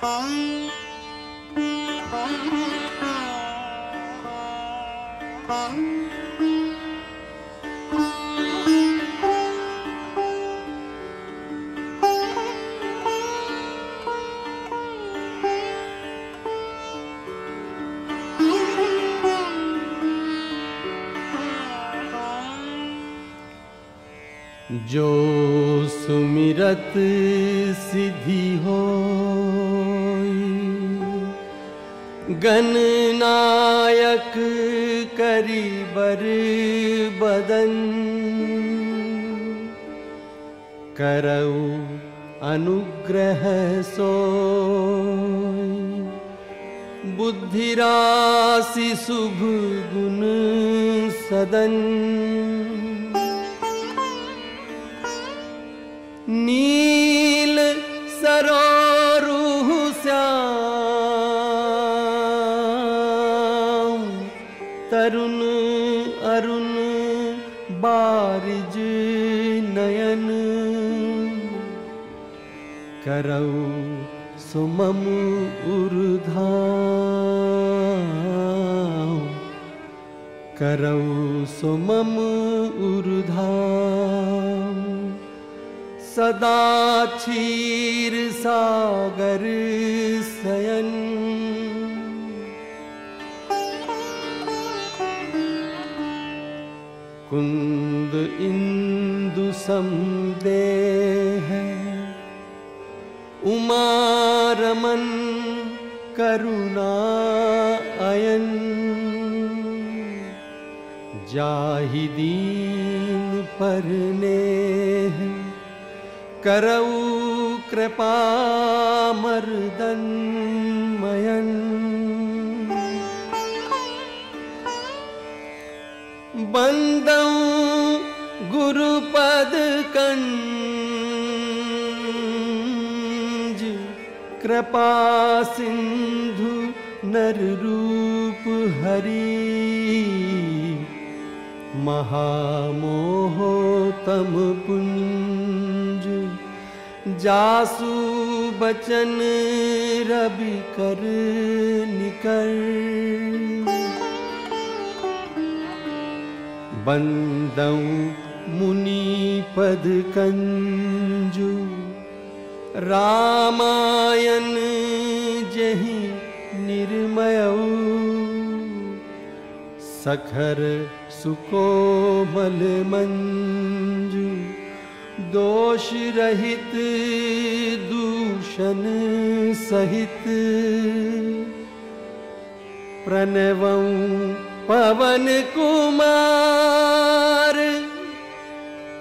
जो सुमिरत सिद्धि हो गणनायक करिबर बदन। करौ अनुग्रह सो बुद्धिराशि शुभ गुण सदन। नी करऊ सुमम उर्धाम करऊ सुमम उर्धाम सदा क्षीर सागर सयन कुंद इंदु समदेह उमा रमन करुणा अयन। जाहि दीन परने करऊ कृपा मर्दन मयन। बंदौ गुरुपद कंज कृपा सिंधु नर रूप हरि। महामोहोतम पुंज। जासु बचन रवि कर निकर बंदौ मुनि पद कंजु। रामायण जहि निर्मयऊ। सखर सुकोमल मंजु। दोष रहित दूषण सहित। प्रणवं पवन कुमार।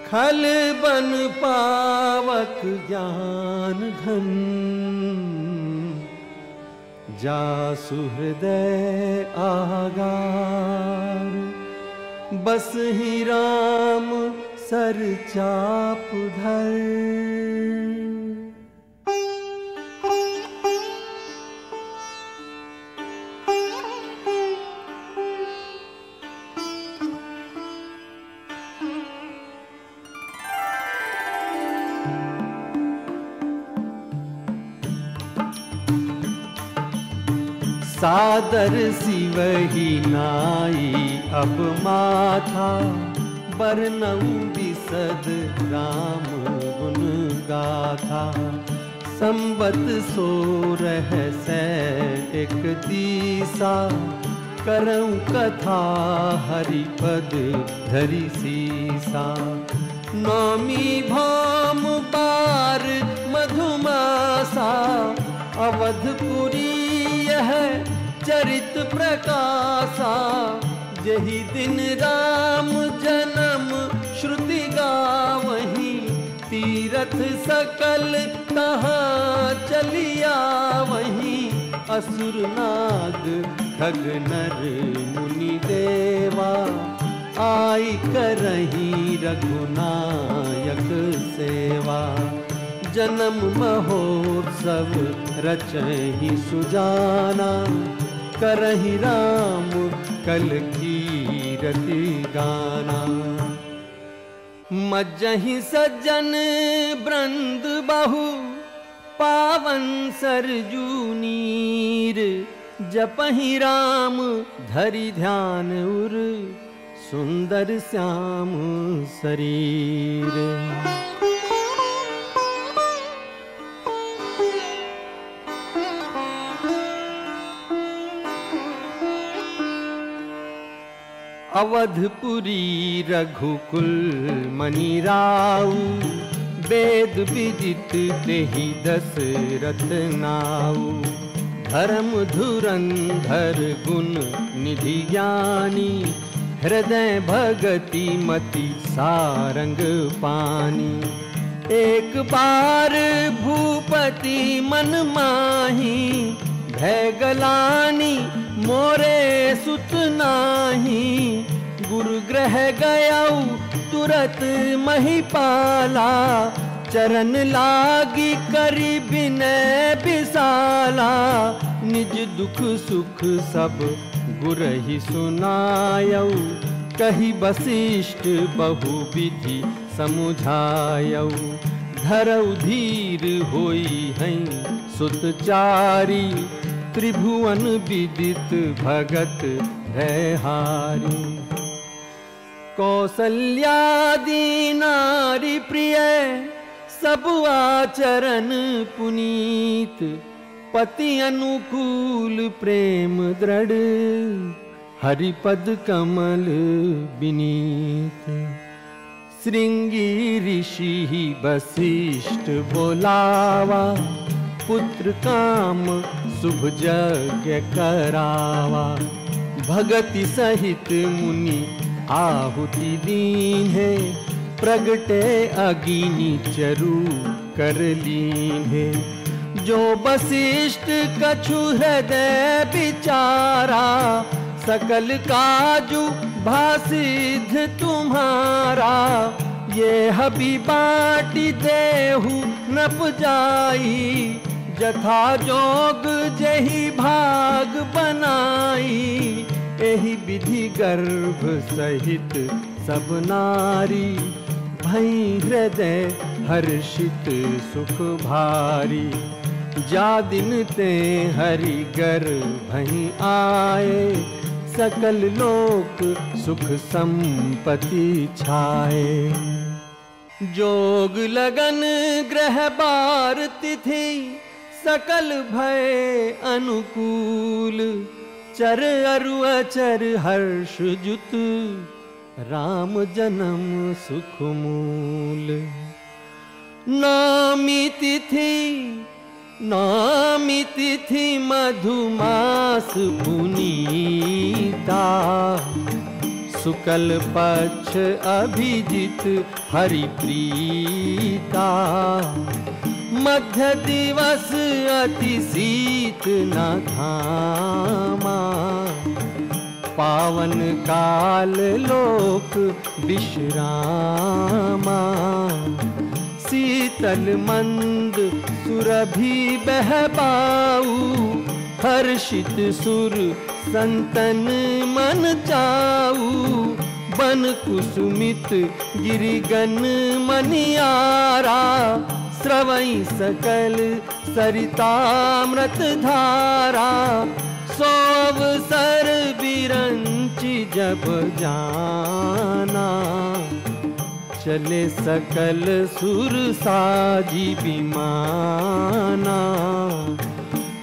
खल बन पावक ज्ञान घन। जा सुहृदय आगार। बस ही राम सर चाप धर। सादर सिवही नाई अब माथा, बरनऊ बिसद राम गुण गाथा। संबत सो रह से एक दिशा, करऊं कथा हरिपद धरि सीसा। नामी भाम पार मधुमासा अवधपुरी यह चरित प्रकाशा। यही दिन राम जन्म श्रुति गावही। तीरथ सकल तहाँ चलिया वही असुर नाग, खग नर मुनि देवा। आई करही रघुनायक सेवा। जन्म महोत्सव रचहि सुजाना, करहि राम कल कीरति गाना। मज्जहि सज्जन ब्रंद बहु, पावन सरजू नीर जपहि राम धरि ध्यान उर, सुंदर श्याम शरीर। अवधपुरी रघुकुल मणि राऊ वेद विदित तेहि दशरथ नाऊ। धर्म धुरंधर गुण निधि ज्ञानी हृदय भगति मति सारंग पानी। एक बार भूपति मन माही भय गलानी, मोरे सुत नाही। गुरु ग्रह गयऊ, तुरत महिपाला। चरण लागी करी बिनय बिसाला। निज दुख सुख सब गुर ही सुनायऊ। कही वशिष्ठ बहु विधि समुझायऊ। धरऊ धीर होई हैं सुतचारी। त्रिभुवन विदित भगत है हारी। कौसल्यादि नारी प्रिय, सब आचरण पुनीत, पति अनुकूल प्रेम दृढ़, हरिपद कमल विनीत। श्रृंगी ऋषि वशिष्ठ बोलावा पुत्र काम शुभ यज्ञ करावा। भगति सहित मुनि आहुति दीन है प्रगटे अगिनी चरु कर लीन है जो वशिष्ठ कछु हृदय विचारा, सकल काजू भासिद्ध तुम्हारा। ये हबी बाटी देहु नप जाई जथा जोग जही भाग बनाई, एहि विधि गर्भ सहित सब नारी। भई हृदय हर्षित सुख भारी, जा दिन ते हरि गर भई आए। सकल लोक सुख संपत्ति छाए। जोग लगन ग्रह बार तिथि सकल भय अनुकूल। चर अरु अचर हर्ष जुत। राम जन्म सुख मूल नामी तिथि मधुमास पुनीता। शुक्ल पक्ष अभिजित हरिप्रीता मध्य दिवस अति शीत न घामा पावन काल लोक विश्रामा। शीतल मंद सुरभि बहबाऊ हर्षित सुर संतन मन चाऊ। बन कुसुमित गिरिगन मनियारा। स्रवई सकल सरितामृत धारा, सोव सर बिरंची जब जाना। चले सकल सुर साजी विमाना।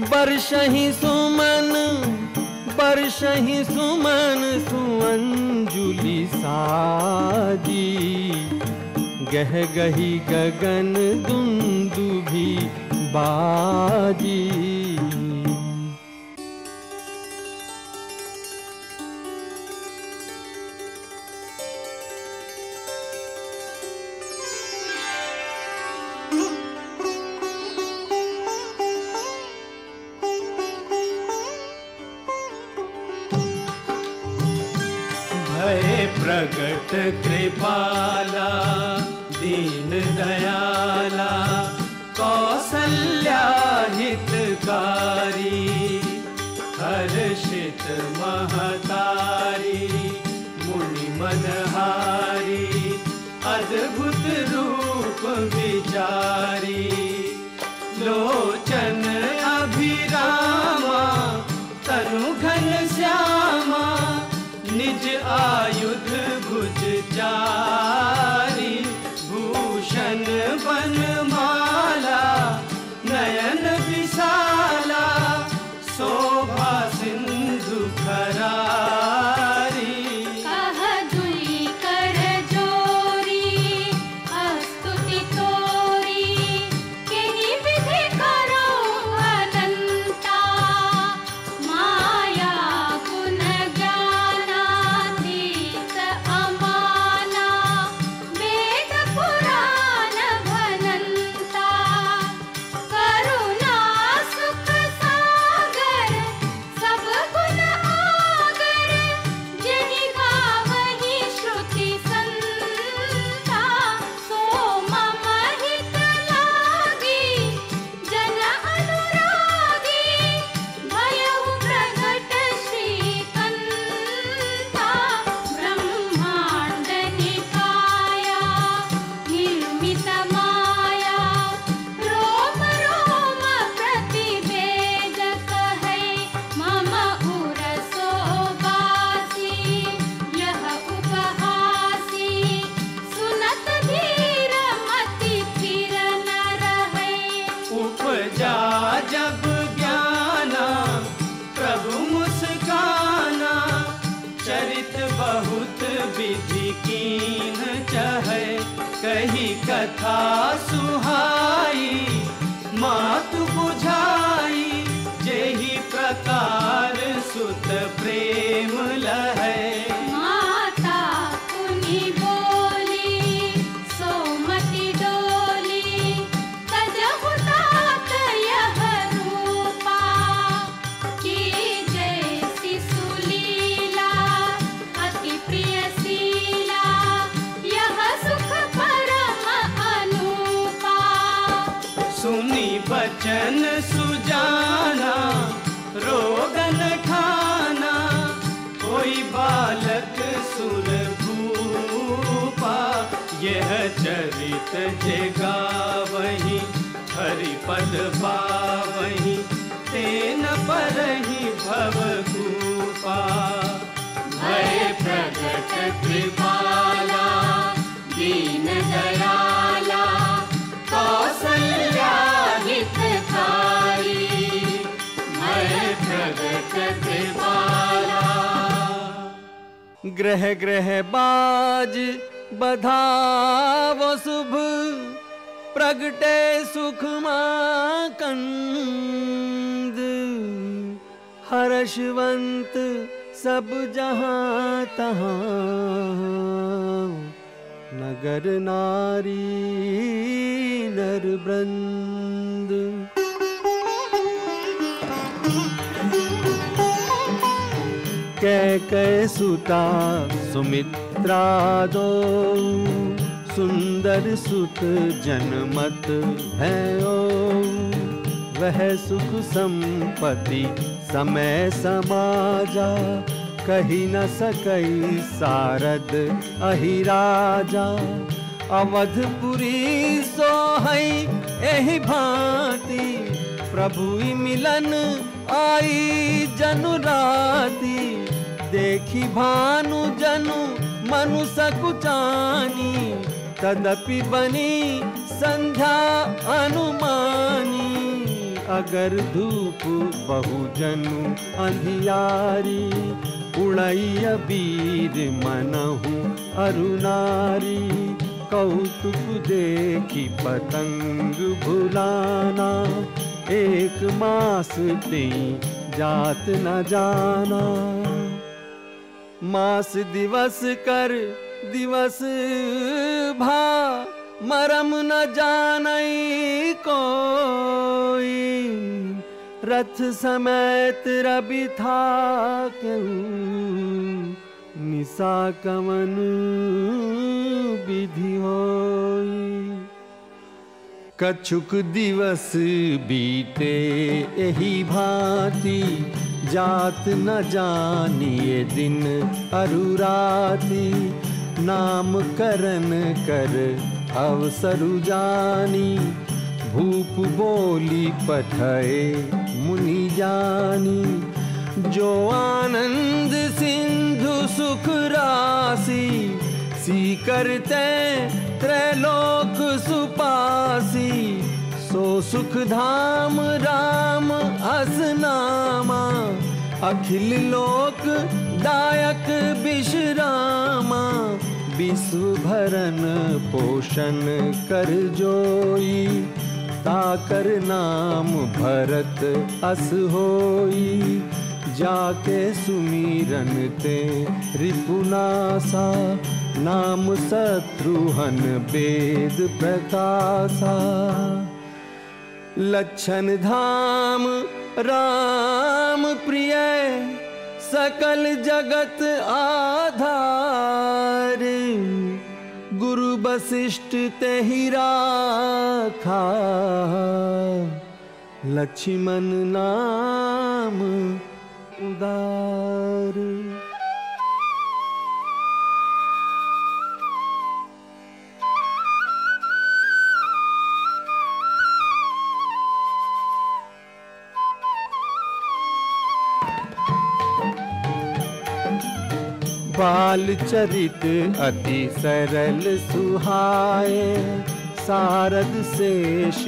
बरसही सुमन बरसही सुमन सुअंजुली साजी। गी गगन दुन्दुभि बी भय प्रकट के बहुत विधि कीन चहे कही कथा सुहाई मात बुझाई जही प्रकार सुत प्रेम लहै। ग्रह ग्रह बाज बधावो शुभ प्रगटे सुख कंद हर्षवंत सब जहाँ तहाँ, नगर नारी नर वृंद कै कै सुता सुमित्रा दो, सुंदर सुत जनमत है ओ। वह सुख संपत्ति समय समाजा, कही न सकई सारद अहिराजा अवधपुरी सोहई, एहि भांति प्रभु मिलन आई जनु राती। देखी भानु जनु मनु सकुचानी तदपि बनी संध्या अनुमानी। अगर धूप बहु जनु अंधियारी उड़ैय वीर मनहु अरुणारी, कौतुक देखी पतंग भुलाना, एक मास ते जात न जाना। मास दिवस कर दिवस भा मरम न जान कोई। रथ समेत रवि था निशा कवन विधि होई। कछुक दिवस बीते यही भांति जात न जानिए दिन अरुराती नाम करन कर अवसरु जानी, भूप बोली पठए मुनि जानी। जो आनंद सिंधु सुख राशि सी करते त्रैलोक सुपासी। सो सुख धाम राम असनामा, अखिल लोक दायक विश्रामा। विश्व भरन पोषण कर जोई, ताकर नाम भरत अस होई। जाके सुमीरन ते रिपुनासा नाम शत्रुहन वेद प्रकाशा लक्षण धाम, राम प्रिय, सकल जगत आधार। वशिष्ठ ते ही राखा लक्ष्मण नाम उदार। बाल चरित अति सरल सुहाए, सारद शेष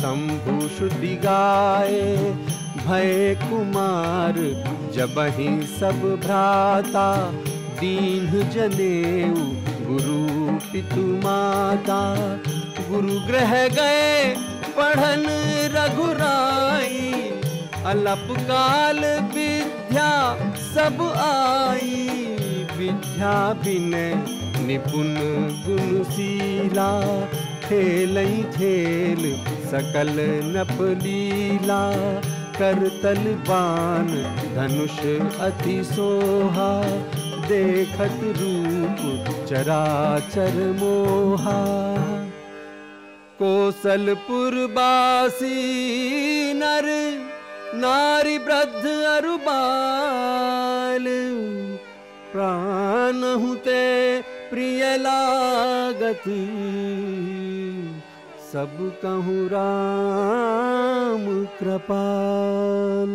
शंभु श्रुति गाए भय कुमार जब ही सब भ्राता, दीन जनेऊ गुरु पितु माता। गुरु ग्रह गए पढ़न रघुराई, अलप काल विद्या सब आई। विद्या विनय निपुण गुणशीला खेल खेल, सकल नपलीला, करतल बाण धनुष अति सोहा, देखत रूप चराचर मोहा। कोसलपुर बासी नर, नारी वृद्ध अरु बाल प्राण हुते प्रिय लागत। सब कहूँ राम कृपाल।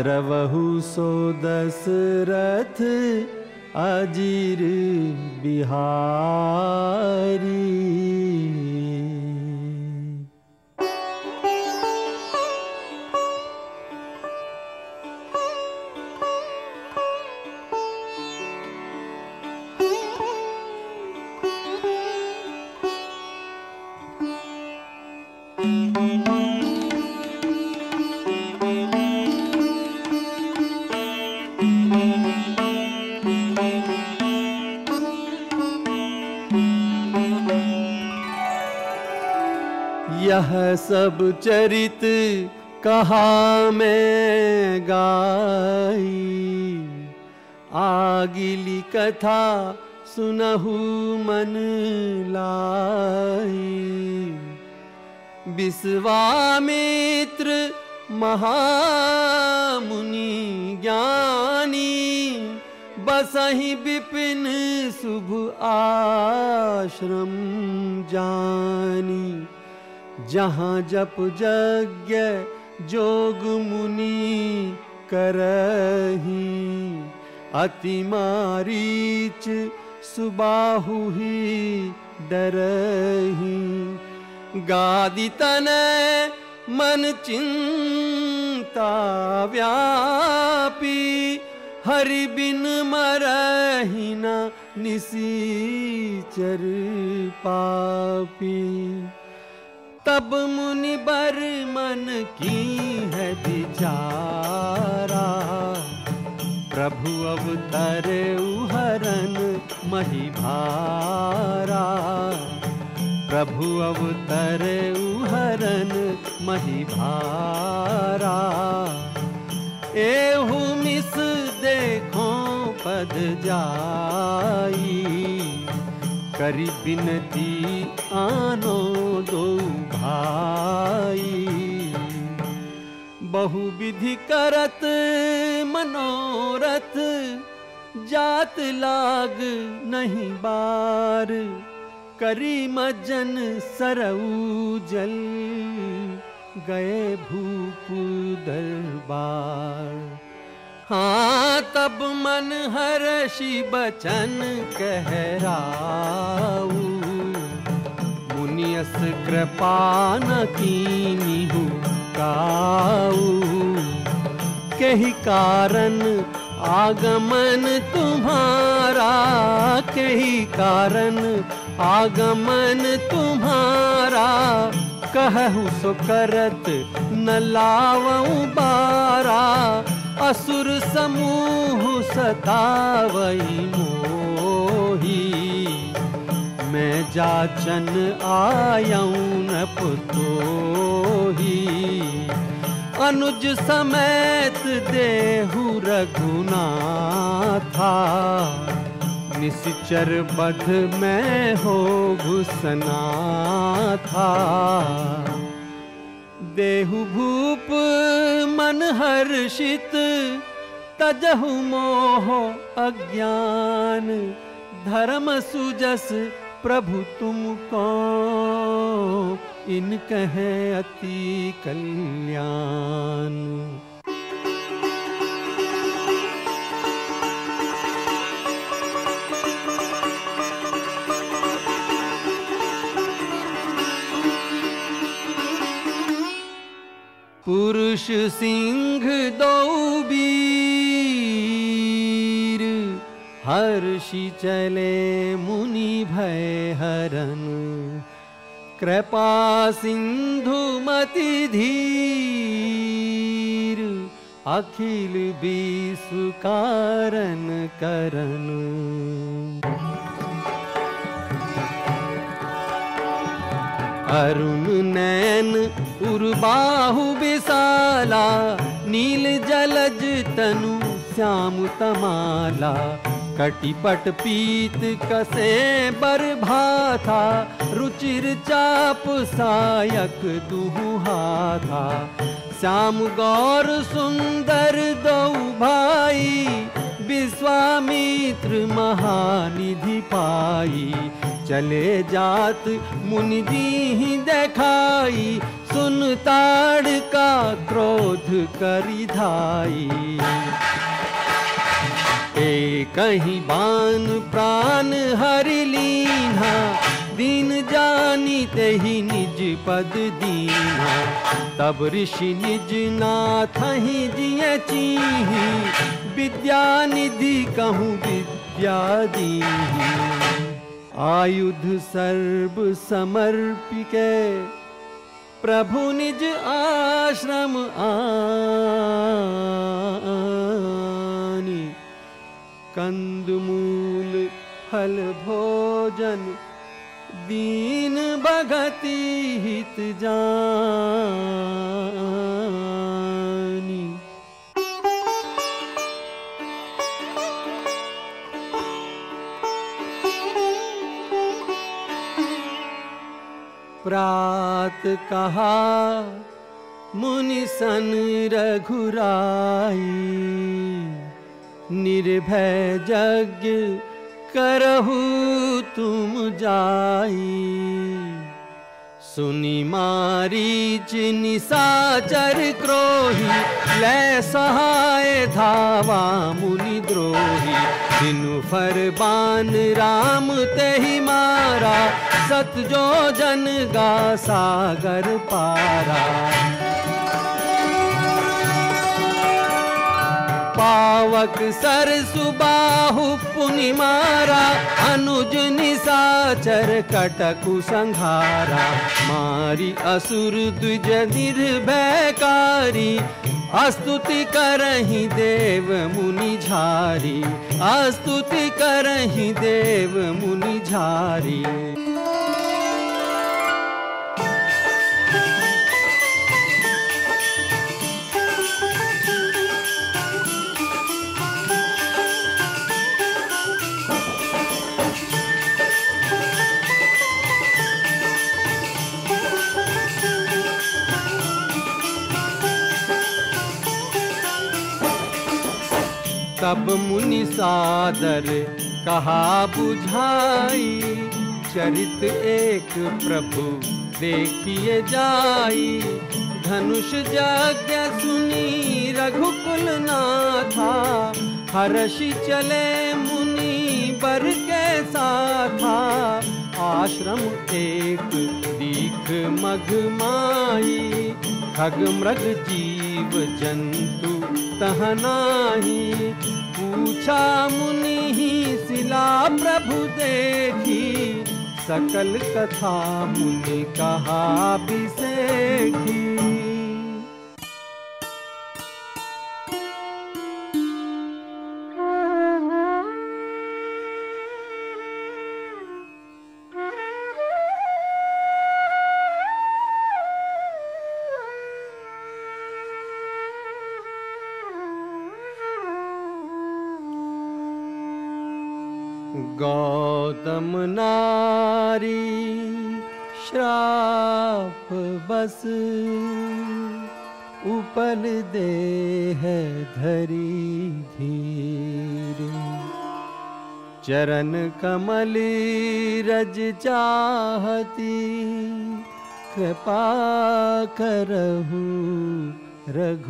द्रवहु सो दशरथ अजीर बिहारी। यह सब चरित कहा मैं गाई। आगिली कथा सुनहु मन लाई। विश्वामित्र महामुनि ज्ञानी, बसही विपिन शुभ आश्रम जानी। जहाँ जप यज्ञ जोग मुनि करही, अति मारीच सुबाहु ही डरही। गादि तनय मन चिंता व्यापी, हरि बिन मरही न निसीचर पापी। तब मुनि बर मन की है विचारा? प्रभु अवतर हरन मही भारा। प्रभु अवतर हरन मही भारा। एहू मिस देखो पद जाई, करी बिनती आनो दो भाई बहु विधि करत, मनोरथ, जात लाग नहीं बार। करी मजन सरऊ जल गए भूप दरबार हाँ तब मन हर्षि बचन कहराऊ। कृपा न कीनी काऊ। कही कारण आगमन तुम्हारा कही कारण आगमन तुम्हारा। कहु सो करत न लावऊ बारा असुर समूह सतावई मोही मैं जाचन आयऊ न पुतोही। अनुज समेत देहु रघुनाथा। निश्चर बध में हो घुसना था देहु भूप मन हर्षित तजहु मोह अज्ञान। धर्म सुजस प्रभु तुमको इन कहे अति कल्याण। पुरुष सिंह दो वीर हर्षि चले मुनि भय हरन। कृपा सिंधु मति धीर अखिल कारण करन। अरुण नैन उर्बाहु विशाला नील जलज तनु श्याम तमाला कटिपट पीत कसे बर भाथा, रुचिर चाप सायक दुहु हाथा। श्याम गौर सुंदर दो भाई, विश्वामित्र महानिधि पाई। चले जात मुनि ही देखाई, सुन ताड़ का क्रोध करी ए कहीं बान प्राण हरि लीना, दीन जानी ते ही निज पद दीना। तब ऋषि निज नाथ ही जिय चीही विद्या निधि कहूँ विद्या दीही। आयुध सर्व समर्पिके प्रभु निज आश्रम आनी कंदमूल फल भोजन दीन भगति हित जानी। प्रात कहा मुनि सन रघुराई निर्भय जग करहु तुम जाई। सुनी मारी मारीच निसाचर क्रोही, लै सहाय धावा मुनि द्रोही। बिनु फरबान राम तेहि मारा, सत जो जन गा सागर पारा। पावक सर सुबाहु पुनि मारा अनुज निसाचर कटकु संघारा। मारी असुर द्विज निर्भयकारी, अस्तुति करहि देव मुनि झारी। अस्तुति करहि देव मुनि झारी। तब मुनि सादर कहा बुझाई। चरित एक प्रभु देखिए जाई। धनुष यज्ञ सुनी रघुकुल नाथा हर्षि चले मुनि बर के साथा आश्रम एक दीख मघ माई। खग मृग जीव जंतु तहनाही पूछा मुनि ही शिला प्रभु देखी। सकल कथा मुनि कहा बिसेखी उपल दे है धरी धीर। चरण कमल रज चाहती कृपा करहु रघुबीर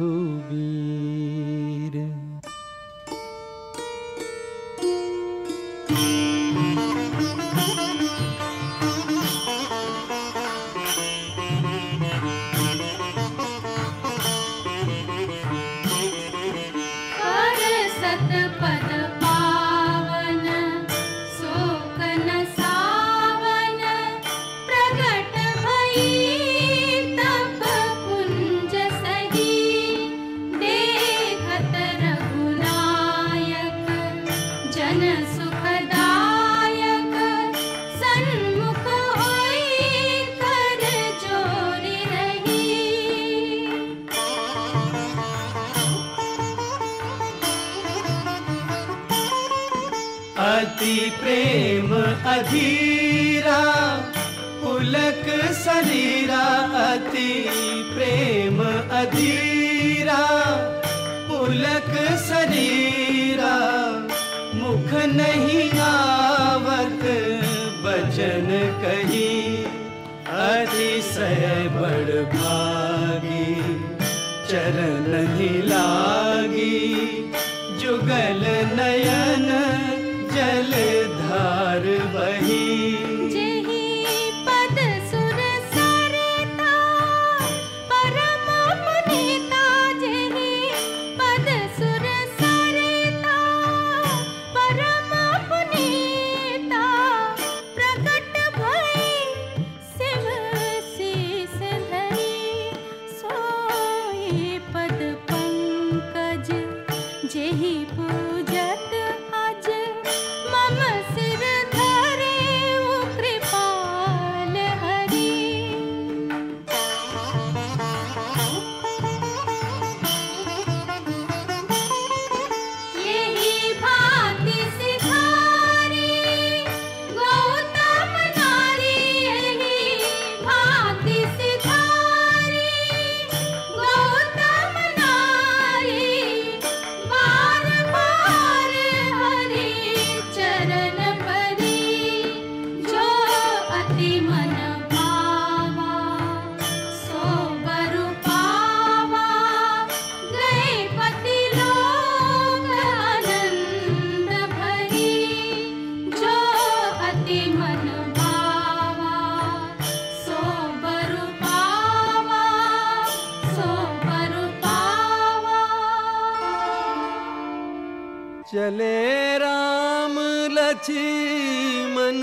चले राम लक्ष्मण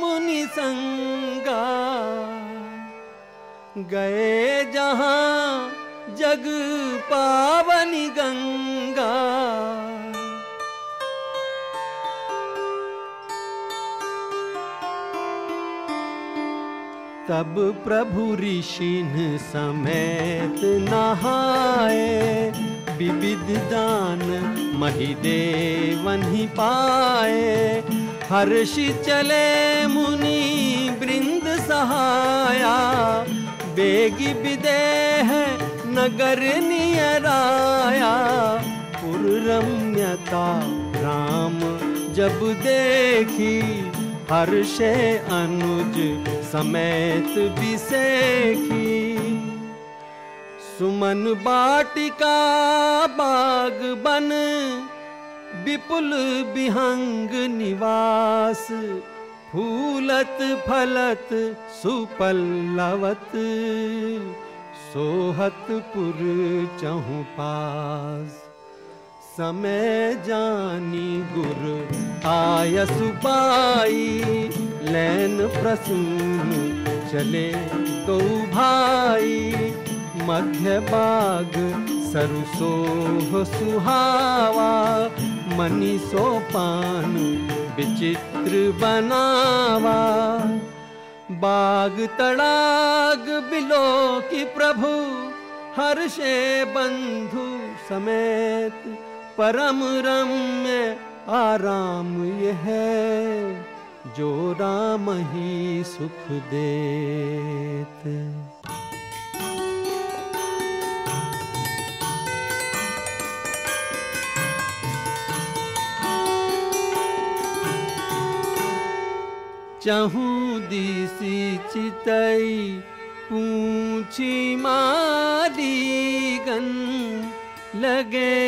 मुनि संगा। गए जहाँ जग पावनी गंगा। तब प्रभु ऋषिन समेत नहाए। विविध दान महिदेवन ही पाए। हर्षि चले मुनि वृंद सहाया। बेगी विदेह नगर नियराया। पुरम्यता राम जब देखी, हर्षे अनुज समेत विसेखी। सुमन बाटिका बाग बन, विपुल विहंग निवास, फूलत फलत सुपल्लवत, सोहत पुर चहु पास। समय जानी गुर आयस पाई, लैन प्रसून चले दो भाई। मध्य बाग, सरसोह सुहावा मनी सोपान विचित्र बनावा। बाग तड़ाग बिलो की प्रभु, हर्षे बंधु समेत परम रम्य आराम ये है, जो राम ही सुख देत। चहूँ दिसी चितई पूछी मारी गन लगे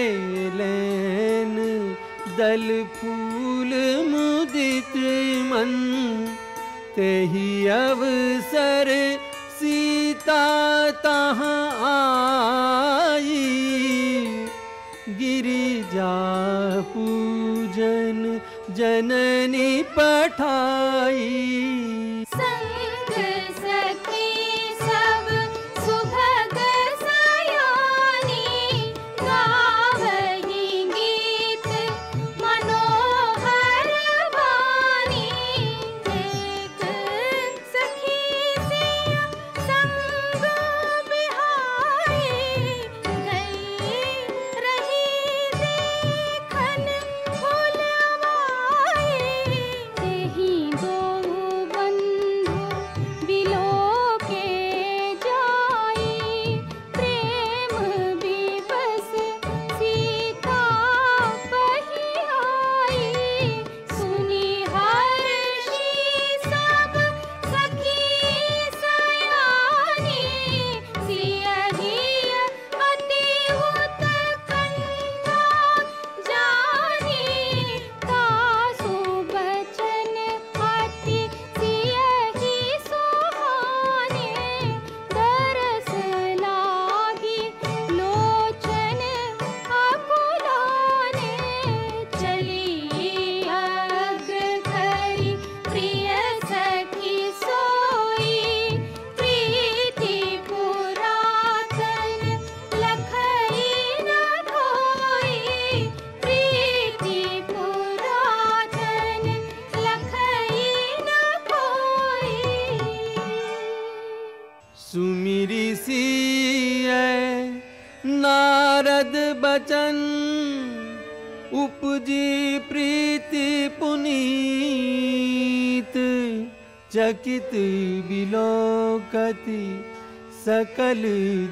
लेन दल फूल मुदित मन। तेही अवसर सीता तहाँ आई गिरिजा पूजन जननी पठाई बलोकति सकल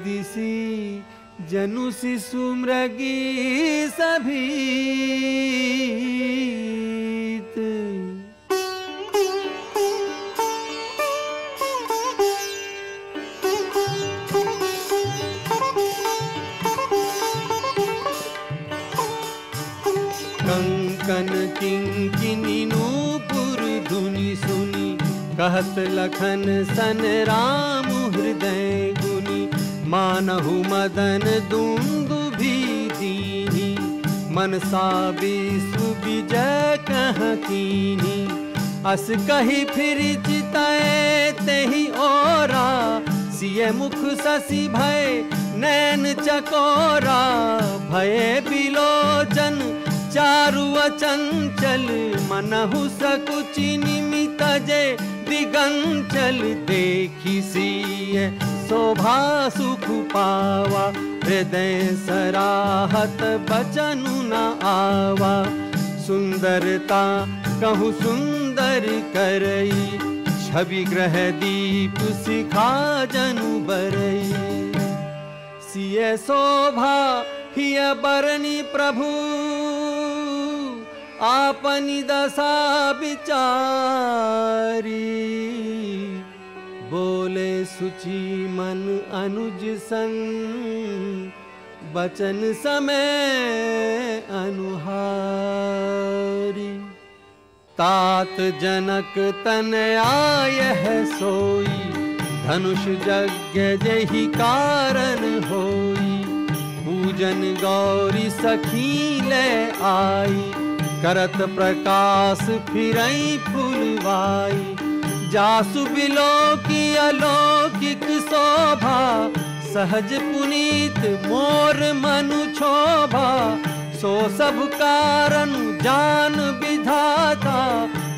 दिशि जनुषि सुमृगी सभी। कहत लखन सन राम हृदय गुनी, मानहु मदन दुंदु भी दीनी। मनसा विश्व विजय कह कीनी। अस कही फिर चिताए तेहि ओरा, सिय मुख ससी भय, नैन चकोरा। भय बिलोचन चारु अचंचल, मनहु सकुचि निमित जे दिगंचल देखी सिय शोभा सुख पावा, हृदय सराहत बचनु न आवा। सुंदरता कहु सुंदर करई, छवि ग्रह दीप सिखा जनु बरई। सिय शोभा, हिय बरनी प्रभु। आपनी दशा विचारी बोले सुचि मन अनुज संग बचन समय अनुहारी। तात जनक तन आय है सोई, धनुष यज्ञ जही कारण होई। पूजन गौरी सखी ले आई। करत प्रकाश फिरई फुलवाई। जासु बिलो की अलौकिक शोभा, सहज पुनीत मोर मनु क्षोभा सो सब कारण जान विधाता,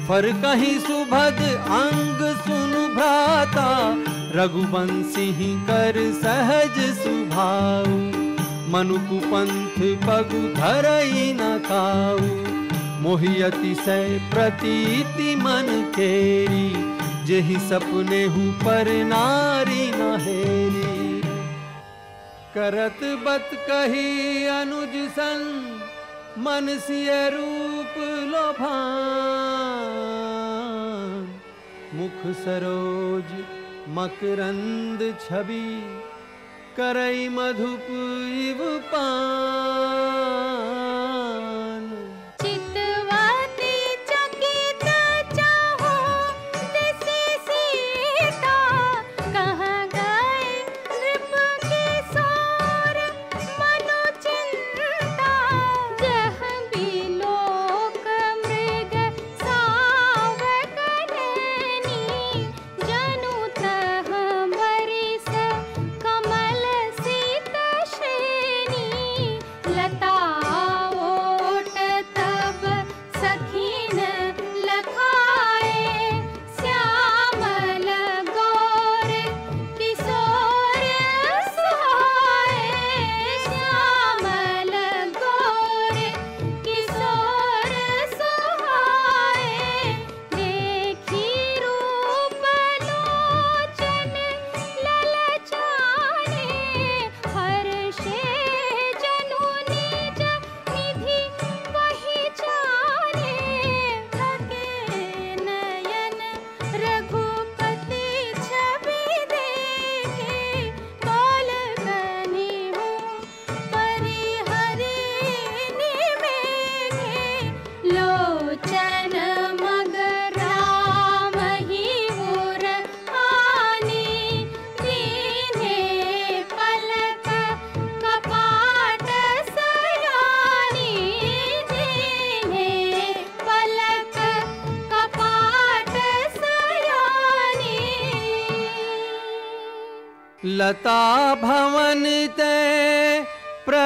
फर कहीं सुभद अंग सुन भ्राता। रघुवंशी कर सहज सुभाऊ मनुकु पंथ पगु धरई न खाऊ। मोहियति से प्रतीति मन केरी, जेहि सपने हूँ पर नारी न हेरी। करत बत कही अनुज सन, मन सिय रूप लोभान। मुख सरोज मकरंद छवि, करई मधुप इव पान।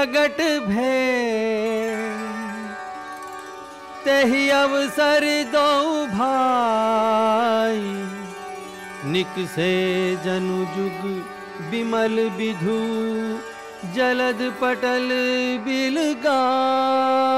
प्रगट भे ते अवसर दो भाई। निक से जनु जुग बिमल विधु जलद पटल बिल गाय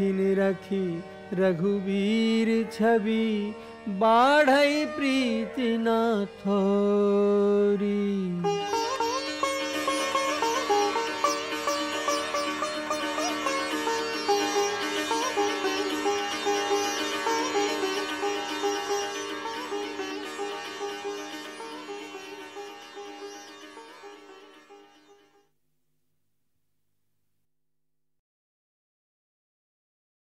निरखी रखी रघुवीर छवि बाढ़ई प्रीति न थोरी।